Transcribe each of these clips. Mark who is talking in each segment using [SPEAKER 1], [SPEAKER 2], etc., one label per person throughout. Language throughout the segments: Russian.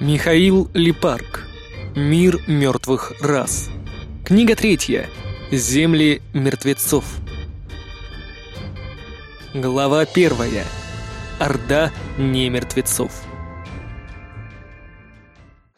[SPEAKER 1] Михаил Липарк. Мир мертвых рас. Книга третья. Земли мертвецов. Глава первая. Орда немертвецов.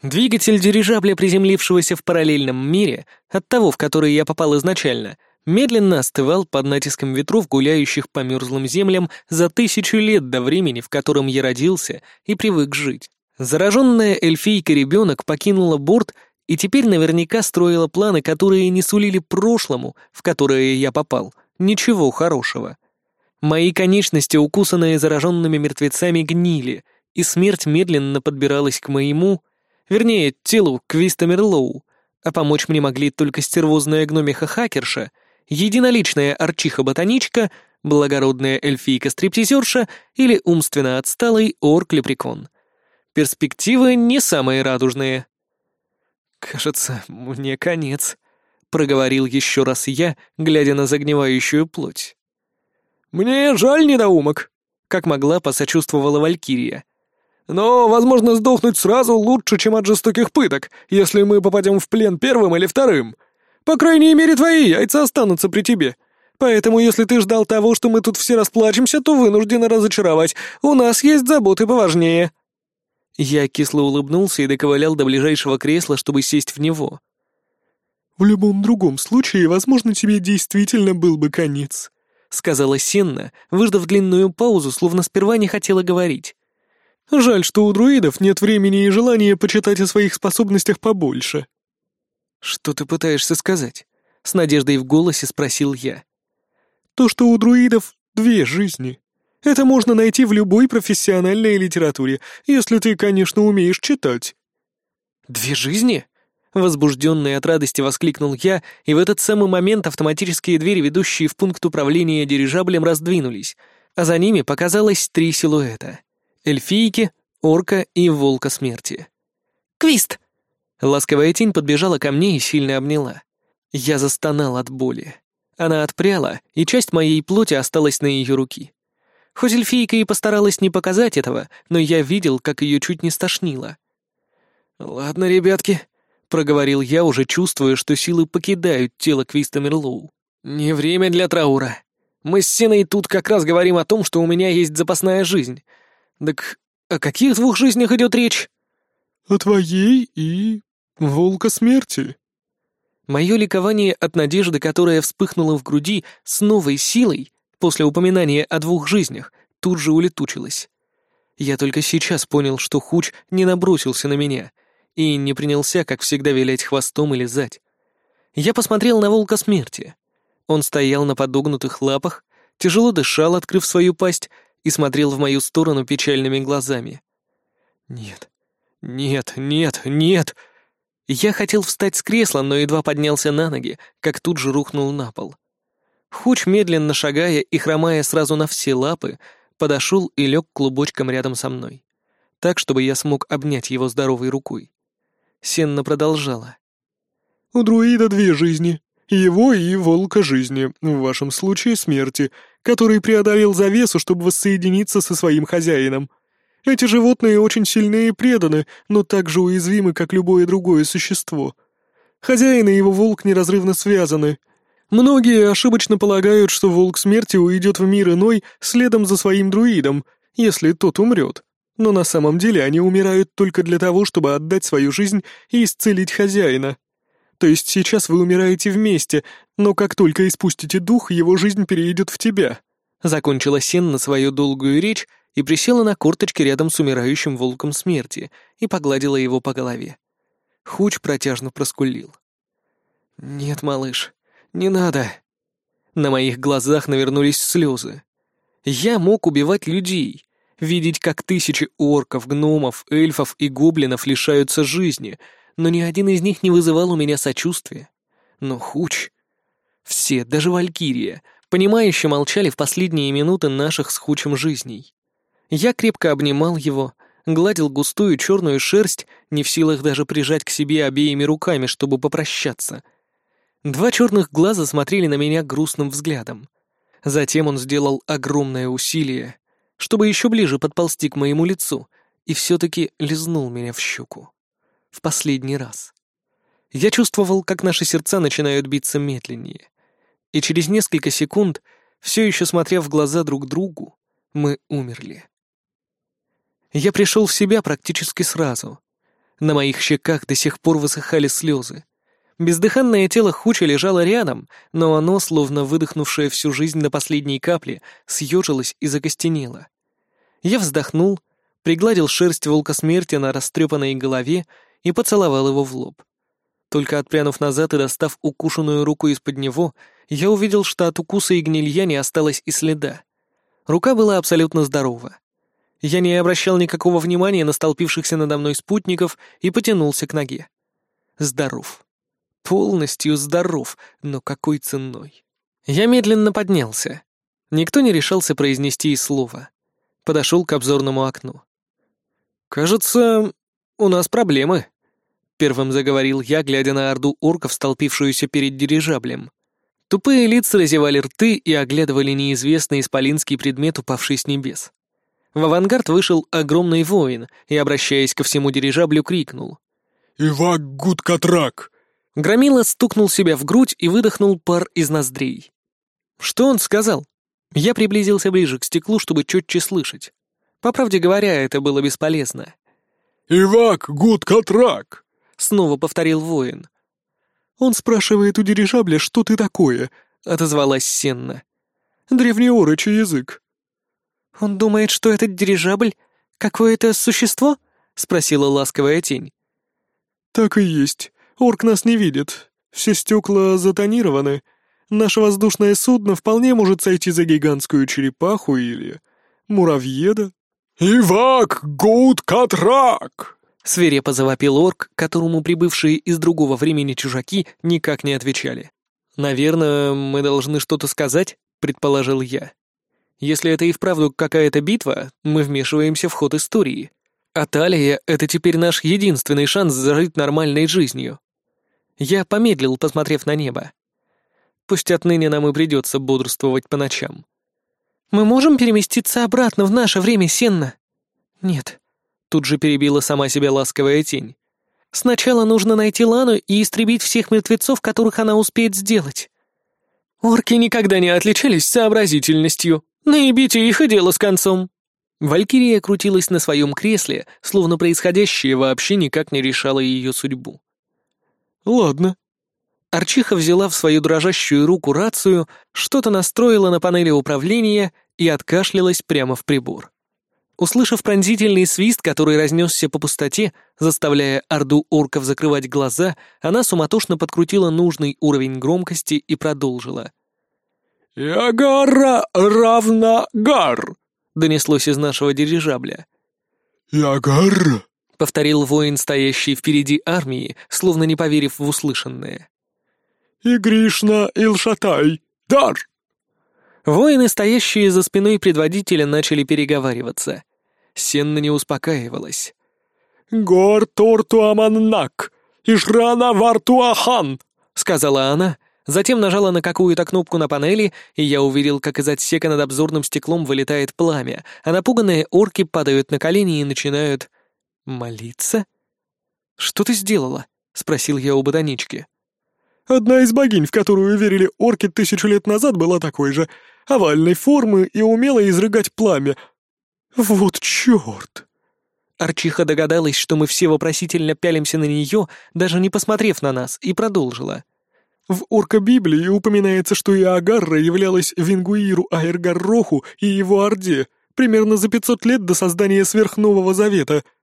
[SPEAKER 1] Двигатель дирижабля, приземлившегося в параллельном мире, от того, в который я попал изначально, медленно остывал под натиском ветров, гуляющих по мерзлым землям за тысячу лет до времени, в котором я родился и привык жить. Зараженная эльфийка ребенок покинула борт и теперь наверняка строила планы, которые не сулили прошлому, в которое я попал, ничего хорошего. Мои конечности, укусанные зараженными мертвецами, гнили, и смерть медленно подбиралась к моему, вернее, телу Квиста Мерлоу, а помочь мне могли только стервозная гномиха-хакерша, единоличная арчиха-ботаничка, благородная эльфийка-стриптизерша или умственно отсталый орк-лепрекон перспективы не самые радужные». «Кажется, мне конец», — проговорил еще раз я, глядя на загнивающую плоть. «Мне жаль недоумок», — как могла посочувствовала Валькирия. «Но, возможно, сдохнуть сразу лучше, чем от жестоких пыток, если мы попадем в плен первым или вторым. По крайней мере, твои яйца останутся при тебе. Поэтому, если ты ждал того, что мы тут все расплачемся, то вынуждена разочаровать. У нас есть заботы поважнее». Я кисло улыбнулся и доковылял до ближайшего кресла, чтобы сесть в него.
[SPEAKER 2] «В любом другом случае, возможно, тебе действительно был бы конец», — сказала Сенна, выждав длинную паузу, словно сперва не хотела говорить. «Жаль, что у друидов нет времени и желания почитать о своих способностях побольше».
[SPEAKER 1] «Что ты пытаешься сказать?» — с надеждой в голосе спросил я.
[SPEAKER 2] «То, что у друидов две жизни», это можно найти в любой профессиональной литературе, если ты, конечно, умеешь читать».
[SPEAKER 1] «Две жизни?» Возбужденный от радости воскликнул я, и в этот самый момент автоматические двери, ведущие в пункт управления дирижаблем, раздвинулись, а за ними показалось три силуэта — эльфийки, орка и волка смерти. «Квист!» Ласковая тень подбежала ко мне и сильно обняла. Я застонал от боли. Она отпряла, и часть моей плоти осталась на ее руки. Хоть эльфийка и постаралась не показать этого, но я видел, как ее чуть не стошнило. «Ладно, ребятки», — проговорил я, уже чувствуя, что силы покидают тело Квиста Мерлоу. «Не время для траура. Мы с Сеной тут как раз говорим о том, что у меня есть запасная жизнь. Так о каких двух жизнях идет речь?»
[SPEAKER 2] «О твоей и... волка смерти».
[SPEAKER 1] Мое ликование от надежды, которая вспыхнула в груди с новой силой, После упоминания о двух жизнях тут же улетучилась. Я только сейчас понял, что Хуч не набросился на меня и не принялся, как всегда, вилять хвостом или зать. Я посмотрел на волка смерти. Он стоял на подогнутых лапах, тяжело дышал, открыв свою пасть, и смотрел в мою сторону печальными глазами. «Нет, нет, нет, нет!» Я хотел встать с кресла, но едва поднялся на ноги, как тут же рухнул на пол. Хуч медленно шагая и хромая сразу на все лапы, подошел и лег клубочком рядом со мной, так, чтобы я смог обнять его здоровой рукой. Сенна продолжала.
[SPEAKER 2] «У друида две жизни. Его и волка жизни, в вашем случае смерти, который преодолел завесу, чтобы воссоединиться со своим хозяином. Эти животные очень сильные и преданы, но также уязвимы, как любое другое существо. Хозяин и его волк неразрывно связаны, Многие ошибочно полагают, что волк смерти уйдет в мир иной следом за своим друидом, если тот умрет. Но на самом деле они умирают только для того, чтобы отдать свою жизнь и исцелить хозяина. То есть сейчас вы умираете вместе, но как только испустите дух, его жизнь переедет в тебя».
[SPEAKER 1] Закончила Сен на свою долгую речь и присела на корточки рядом с умирающим волком смерти и погладила его по голове. Хуч протяжно проскулил. «Нет, малыш, не надо!» На моих глазах навернулись слезы. Я мог убивать людей, видеть, как тысячи орков, гномов, эльфов и гоблинов лишаются жизни, но ни один из них не вызывал у меня сочувствия. Но хуч... Все, даже Валькирия, понимающе молчали в последние минуты наших с хучем жизней. Я крепко обнимал его, гладил густую черную шерсть, не в силах даже прижать к себе обеими руками, чтобы попрощаться — Два черных глаза смотрели на меня грустным взглядом. Затем он сделал огромное усилие, чтобы еще ближе подползти к моему лицу, и все-таки лизнул меня в щеку. В последний раз. Я чувствовал, как наши сердца начинают биться медленнее. И через несколько секунд, все еще смотря в глаза друг другу, мы умерли. Я пришел в себя практически сразу. На моих щеках до сих пор высыхали слезы. Бездыханное тело Хучи лежало рядом, но оно, словно выдохнувшее всю жизнь до последней капли, съежилось и закостенело. Я вздохнул, пригладил шерсть волка смерти на растрепанной голове и поцеловал его в лоб. Только отпрянув назад и достав укушенную руку из-под него, я увидел, что от укуса и гнилья не осталось и следа. Рука была абсолютно здорова. Я не обращал никакого внимания на столпившихся надо мной спутников и потянулся к ноге. Здоров полностью здоров, но какой ценой. Я медленно поднялся. Никто не решался произнести и слова. Подошел к обзорному окну. «Кажется, у нас проблемы», — первым заговорил я, глядя на орду орков, столпившуюся перед дирижаблем. Тупые лица разевали рты и оглядывали неизвестный исполинский предмет, упавший с небес. В авангард вышел огромный воин и, обращаясь ко всему дирижаблю, крикнул.
[SPEAKER 2] «Ивак Гудкатрак!
[SPEAKER 1] Громила стукнул себя в грудь и выдохнул пар из ноздрей. «Что он сказал?» Я приблизился ближе к стеклу, чтобы четче слышать. По правде говоря, это было бесполезно.
[SPEAKER 2] «Ивак, гуд катрак!»
[SPEAKER 1] — снова повторил воин.
[SPEAKER 2] «Он спрашивает у дирижабля, что ты такое?» — отозвалась Сенна. «Древнеорочий язык».
[SPEAKER 1] «Он думает, что этот дирижабль — какое-то существо?» — спросила ласковая тень.
[SPEAKER 2] «Так и есть. Орк нас не видит. Все стекла затонированы. Наше воздушное судно вполне может сойти за гигантскую черепаху или... муравьеда». «Ивак гуд катрак!»
[SPEAKER 1] — свирепо завопил орк, которому прибывшие из другого времени чужаки никак не отвечали. «Наверное, мы должны что-то сказать», — предположил я. «Если это и вправду какая-то битва, мы вмешиваемся в ход истории. А Талия — это теперь наш единственный шанс зажить нормальной жизнью. Я помедлил, посмотрев на небо. «Пусть отныне нам и придется бодрствовать по ночам». «Мы можем переместиться обратно в наше время, Сенна?» «Нет», — тут же перебила сама себя ласковая тень. «Сначала нужно найти Лану и истребить всех мертвецов, которых она успеет сделать». «Орки никогда не отличались сообразительностью. Наебите их и дело с концом», Валькирия крутилась на своем кресле, словно происходящее вообще никак не решало ее судьбу.
[SPEAKER 2] Ладно.
[SPEAKER 1] Арчиха взяла в свою дрожащую руку рацию, что-то настроила на панели управления и откашлялась прямо в прибор. Услышав пронзительный свист, который разнесся по пустоте, заставляя орду орков закрывать глаза, она суматошно подкрутила нужный уровень громкости и продолжила.
[SPEAKER 2] «Ягара равна гар!» — донеслось из нашего дирижабля. «Ягара —
[SPEAKER 1] повторил воин, стоящий впереди армии, словно не поверив в услышанное.
[SPEAKER 2] «Игришна Илшатай! Дар!»
[SPEAKER 1] Воины, стоящие за спиной предводителя, начали переговариваться. Сенна не успокаивалась.
[SPEAKER 2] «Гор Тортуаманнак! Ишрана Вартуахан!»
[SPEAKER 1] — сказала она, затем нажала на какую-то кнопку на панели, и я увидел, как из отсека над обзорным стеклом вылетает пламя, а напуганные орки падают на колени и начинают Молиться? Что ты сделала? Спросил я у ботанички.
[SPEAKER 2] Одна из богинь, в которую верили орки тысячу лет назад, была такой же, овальной формы и умела изрыгать пламя. Вот чёрт!
[SPEAKER 1] Арчиха догадалась, что мы все вопросительно пялимся на неё, даже не посмотрев на нас, и продолжила.
[SPEAKER 2] В Орка-Библии упоминается, что и Агарра являлась Вингуиру Аэргарроху и его Орде примерно за 500 лет до создания Сверхнового Завета —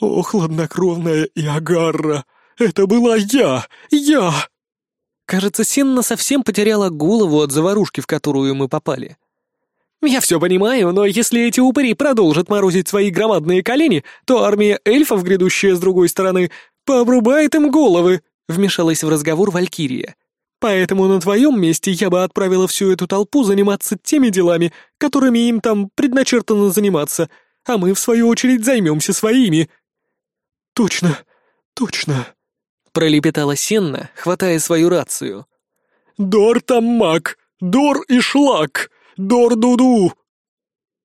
[SPEAKER 2] Ох, хладнокровная Иагарра! Это была я! Я!»
[SPEAKER 1] Кажется, Синна совсем потеряла голову от заварушки, в которую мы попали. «Я все понимаю, но если эти упыри продолжат морозить свои громадные колени, то армия эльфов, грядущая с другой стороны, пообрубает им головы!» — вмешалась в разговор Валькирия. «Поэтому на твоем месте я бы отправила всю эту толпу заниматься теми делами, которыми им там предначертано заниматься, а мы, в свою очередь, займемся своими!»
[SPEAKER 2] «Точно! Точно!»
[SPEAKER 1] — пролепетала Сенна, хватая свою рацию.
[SPEAKER 2] «Дор там маг! Дор и шлак! Дор дуду!»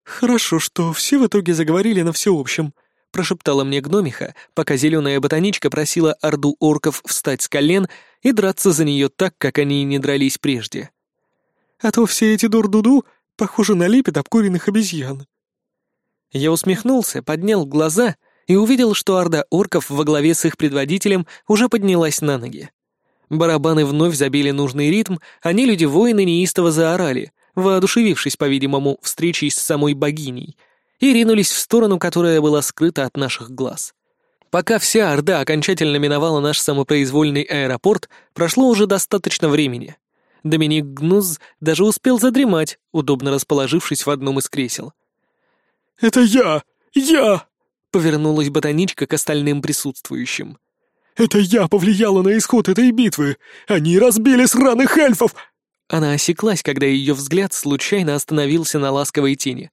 [SPEAKER 1] «Хорошо, что все в итоге заговорили на всеобщем», — прошептала мне гномиха, пока зеленая ботаничка просила орду орков встать с колен и драться за нее так, как они не дрались прежде.
[SPEAKER 2] «А то все эти дур дуду похожи на лепет обкуренных обезьян».
[SPEAKER 1] Я усмехнулся, поднял глаза и увидел, что орда орков во главе с их предводителем уже поднялась на ноги. Барабаны вновь забили нужный ритм, а люди-воины неистово заорали, воодушевившись, по-видимому, встречей с самой богиней, и ринулись в сторону, которая была скрыта от наших глаз. Пока вся Орда окончательно миновала наш самопроизвольный аэропорт, прошло уже достаточно времени. Доминик Гнуз даже успел задремать, удобно расположившись в одном из кресел.
[SPEAKER 2] «Это я! Я!»
[SPEAKER 1] повернулась ботаничка к остальным присутствующим.
[SPEAKER 2] «Это я повлияла на исход этой битвы! Они разбили сраных эльфов!»
[SPEAKER 1] Она осеклась, когда ее взгляд случайно остановился на ласковой тени.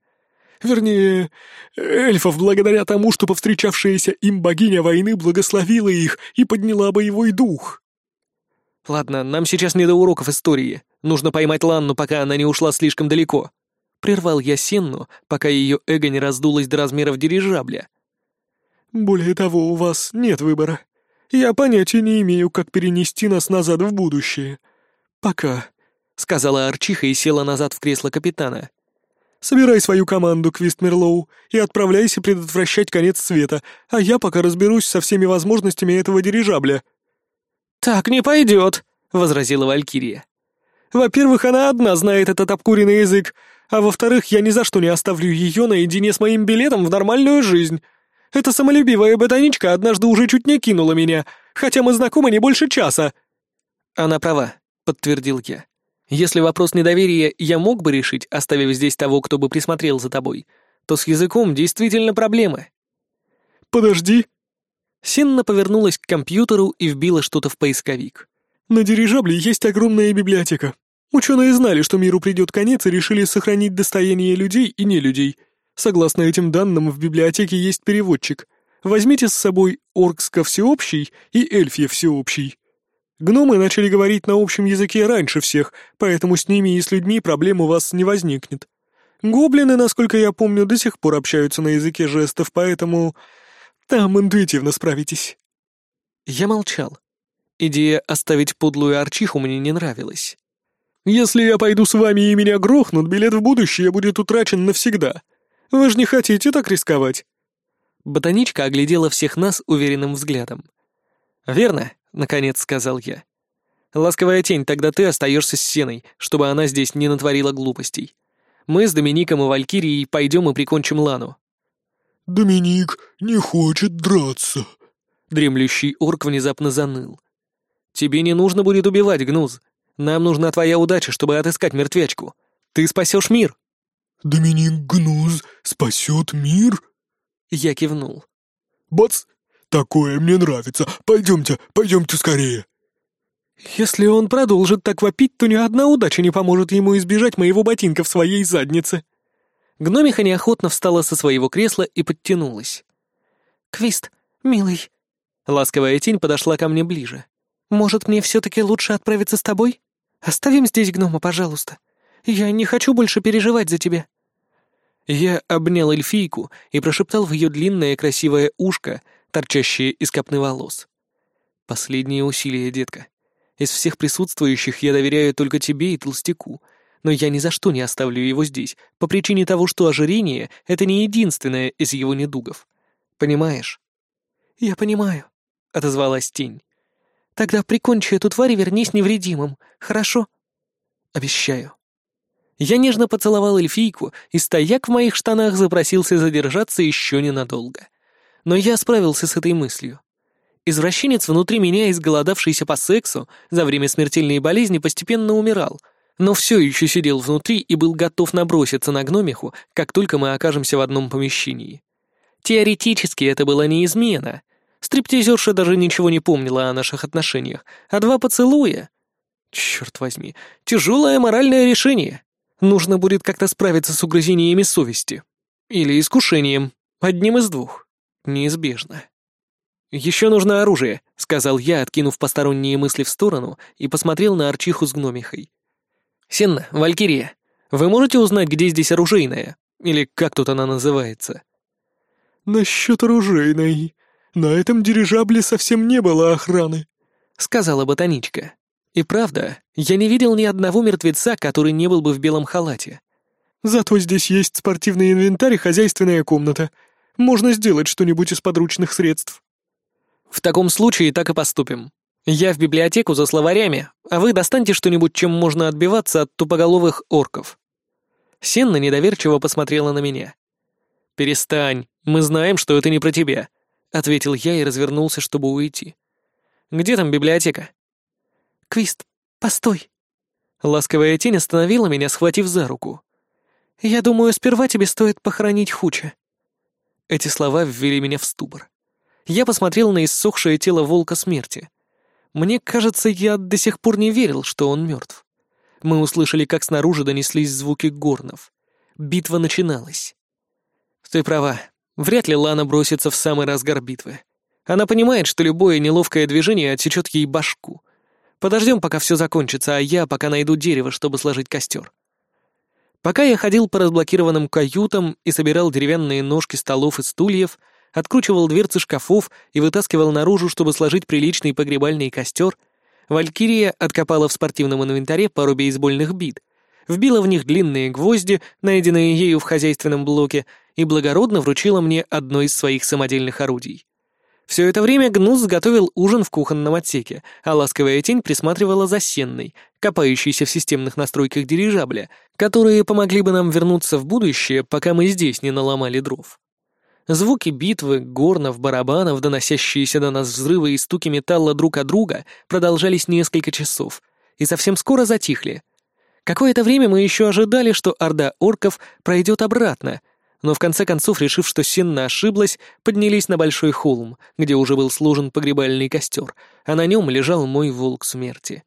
[SPEAKER 2] Вернее, эльфов благодаря тому, что повстречавшаяся им богиня войны благословила их и подняла боевой дух.
[SPEAKER 1] «Ладно, нам сейчас не до уроков истории. Нужно поймать Ланну, пока она не ушла слишком далеко». Прервал я Сенну, пока ее эго не раздулось до размеров дирижабля,
[SPEAKER 2] более того, у вас нет выбора. Я понятия не имею, как перенести нас назад в будущее. Пока», — сказала Арчиха и села назад в кресло капитана. «Собирай свою команду, Квист Мерлоу, и отправляйся предотвращать конец света, а я пока разберусь со всеми возможностями этого дирижабля».
[SPEAKER 1] «Так не пойдет», — возразила Валькирия.
[SPEAKER 2] «Во-первых, она одна знает этот обкуренный язык, а во-вторых, я ни за что не оставлю ее наедине с моим билетом в нормальную жизнь». Это самолюбивая ботаничка однажды уже чуть не кинула меня, хотя мы знакомы не больше часа».
[SPEAKER 1] «Она права», — подтвердил я. «Если вопрос недоверия я мог бы решить, оставив здесь того, кто бы присмотрел за тобой, то с языком действительно проблемы».
[SPEAKER 2] «Подожди».
[SPEAKER 1] Синна повернулась к компьютеру и вбила что-то в поисковик.
[SPEAKER 2] «На дирижабле есть огромная библиотека. Ученые знали, что миру придет конец и решили сохранить достояние людей и нелюдей. людей. Согласно этим данным, в библиотеке есть переводчик. Возьмите с собой Оркска всеобщий и Эльфья всеобщий. Гномы начали говорить на общем языке раньше всех, поэтому с ними и с людьми проблем у вас не возникнет. Гоблины, насколько я помню, до сих пор общаются на языке жестов, поэтому там интуитивно справитесь».
[SPEAKER 1] Я молчал. Идея оставить подлую арчиху мне не нравилась.
[SPEAKER 2] «Если я пойду с вами и меня грохнут, билет в будущее будет утрачен навсегда», вы же не хотите так рисковать!»
[SPEAKER 1] Ботаничка оглядела всех нас уверенным взглядом. «Верно», — наконец сказал я. «Ласковая тень, тогда ты остаешься с Сеной, чтобы она здесь не натворила глупостей. Мы с Домиником и Валькирией пойдем и прикончим Лану».
[SPEAKER 2] «Доминик не хочет драться», —
[SPEAKER 1] дремлющий орк внезапно заныл. «Тебе не нужно будет убивать, Гнуз. Нам нужна твоя удача, чтобы отыскать мертвячку. Ты спасешь мир».
[SPEAKER 2] Доминик Гнуз спасет мир?»
[SPEAKER 1] Я кивнул.
[SPEAKER 2] «Бац! Такое мне нравится! Пойдемте, пойдемте скорее!»
[SPEAKER 1] «Если он продолжит так вопить, то ни одна удача не поможет ему избежать моего ботинка в своей заднице!» Гномиха неохотно встала со своего кресла и подтянулась. «Квист, милый!» Ласковая тень подошла ко мне ближе. «Может, мне все-таки лучше отправиться с тобой? Оставим здесь гнома, пожалуйста. Я не хочу больше переживать за тебя. Я обнял эльфийку и прошептал в ее длинное красивое ушко, торчащее из копны волос. «Последние усилия, детка. Из всех присутствующих я доверяю только тебе и толстяку, но я ни за что не оставлю его здесь, по причине того, что ожирение — это не единственное из его недугов. Понимаешь?» «Я понимаю», — отозвалась тень. «Тогда прикончи эту тварь и вернись невредимым, хорошо?» «Обещаю». Я нежно поцеловал эльфийку, и стояк в моих штанах запросился задержаться еще ненадолго. Но я справился с этой мыслью. Извращенец внутри меня, изголодавшийся по сексу, за время смертельной болезни постепенно умирал, но все еще сидел внутри и был готов наброситься на гномиху, как только мы окажемся в одном помещении. Теоретически это была не измена. Стриптизерша даже ничего не помнила о наших отношениях, а два поцелуя... Черт возьми, тяжелое моральное решение. Нужно будет как-то справиться с угрызениями совести. Или искушением. Одним из двух. Неизбежно. «Еще нужно оружие», — сказал я, откинув посторонние мысли в сторону и посмотрел на Арчиху с гномихой. «Сенна, Валькирия, вы можете узнать, где здесь оружейная? Или как тут она называется?»
[SPEAKER 2] «Насчет оружейной. На этом дирижабле совсем не было охраны», —
[SPEAKER 1] сказала ботаничка. И правда, я не видел ни одного мертвеца, который не был бы в белом халате.
[SPEAKER 2] Зато здесь есть спортивный инвентарь и хозяйственная комната. Можно сделать что-нибудь из подручных средств.
[SPEAKER 1] В таком случае так и поступим. Я в библиотеку за словарями, а вы достаньте что-нибудь, чем можно отбиваться от тупоголовых орков. Сенна недоверчиво посмотрела на меня. «Перестань, мы знаем, что это не про тебя», — ответил я и развернулся, чтобы уйти. «Где там библиотека?»
[SPEAKER 3] Квист, постой!»
[SPEAKER 1] Ласковая тень остановила меня, схватив за руку.
[SPEAKER 3] «Я думаю, сперва тебе стоит похоронить Хуча».
[SPEAKER 1] Эти слова ввели меня в ступор. Я посмотрел на иссохшее тело волка смерти. Мне кажется, я до сих пор не верил, что он мертв. Мы услышали, как снаружи донеслись звуки горнов. Битва начиналась. Ты права. Вряд ли Лана бросится в самый разгар битвы. Она понимает, что любое неловкое движение отсечет ей башку — Подождем, пока все закончится, а я пока найду дерево, чтобы сложить костер. Пока я ходил по разблокированным каютам и собирал деревянные ножки столов и стульев, откручивал дверцы шкафов и вытаскивал наружу, чтобы сложить приличный погребальный костер, Валькирия откопала в спортивном инвентаре пару бейсбольных бит, вбила в них длинные гвозди, найденные ею в хозяйственном блоке, и благородно вручила мне одно из своих самодельных орудий. Все это время Гнус готовил ужин в кухонном отсеке, а ласковая тень присматривала за сенной, копающейся в системных настройках дирижабля, которые помогли бы нам вернуться в будущее, пока мы здесь не наломали дров. Звуки битвы, горнов, барабанов, доносящиеся до нас взрывы и стуки металла друг от друга продолжались несколько часов и совсем скоро затихли. Какое-то время мы еще ожидали, что орда орков пройдет обратно — но в конце концов, решив, что Синна ошиблась, поднялись на большой холм, где уже был сложен погребальный костер, а на нем лежал мой волк смерти.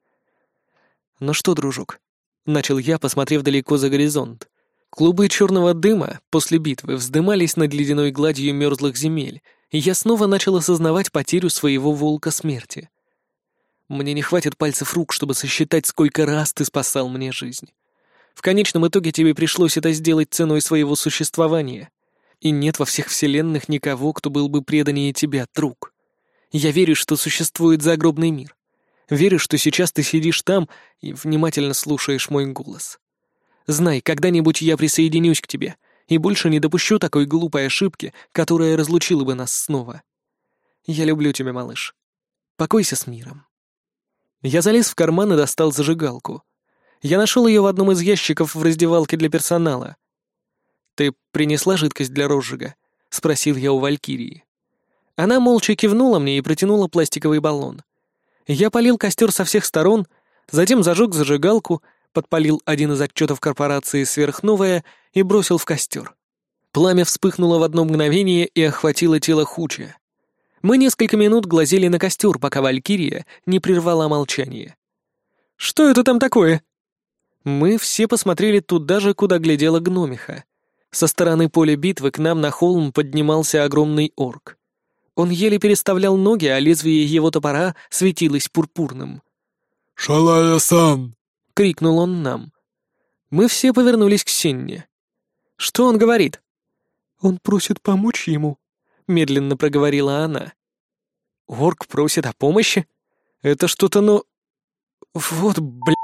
[SPEAKER 1] «Ну что, дружок?» — начал я, посмотрев далеко за горизонт. Клубы черного дыма после битвы вздымались над ледяной гладью мерзлых земель, и я снова начал осознавать потерю своего волка смерти. Мне не хватит пальцев рук, чтобы сосчитать, сколько раз ты спасал мне жизнь. В конечном итоге тебе пришлось это сделать ценой своего существования. И нет во всех вселенных никого, кто был бы преданнее тебя, друг. Я верю, что существует загробный мир. Верю, что сейчас ты сидишь там и внимательно слушаешь мой голос. Знай, когда-нибудь я присоединюсь к тебе и больше не допущу такой глупой ошибки, которая разлучила бы нас снова. Я люблю тебя, малыш. Покойся с миром. Я залез в карман и достал зажигалку. Я нашел ее в одном из ящиков в раздевалке для персонала. «Ты принесла жидкость для розжига?» — спросил я у Валькирии. Она молча кивнула мне и протянула пластиковый баллон. Я полил костер со всех сторон, затем зажег зажигалку, подпалил один из отчетов корпорации «Сверхновая» и бросил в костер. Пламя вспыхнуло в одно мгновение и охватило тело Хуча. Мы несколько минут глазели на костер, пока Валькирия не прервала молчание. «Что это там такое?» Мы все посмотрели туда же, куда глядела гномиха. Со стороны поля битвы к нам на холм поднимался огромный орк. Он еле переставлял ноги, а лезвие его топора светилось пурпурным.
[SPEAKER 2] «Шалая-сан!»
[SPEAKER 1] — крикнул он нам. Мы все повернулись к Синне. «Что он говорит?»
[SPEAKER 2] «Он просит помочь ему», — медленно проговорила она.
[SPEAKER 1] «Орк просит о помощи? Это что-то, ну...» «Вот, блядь!»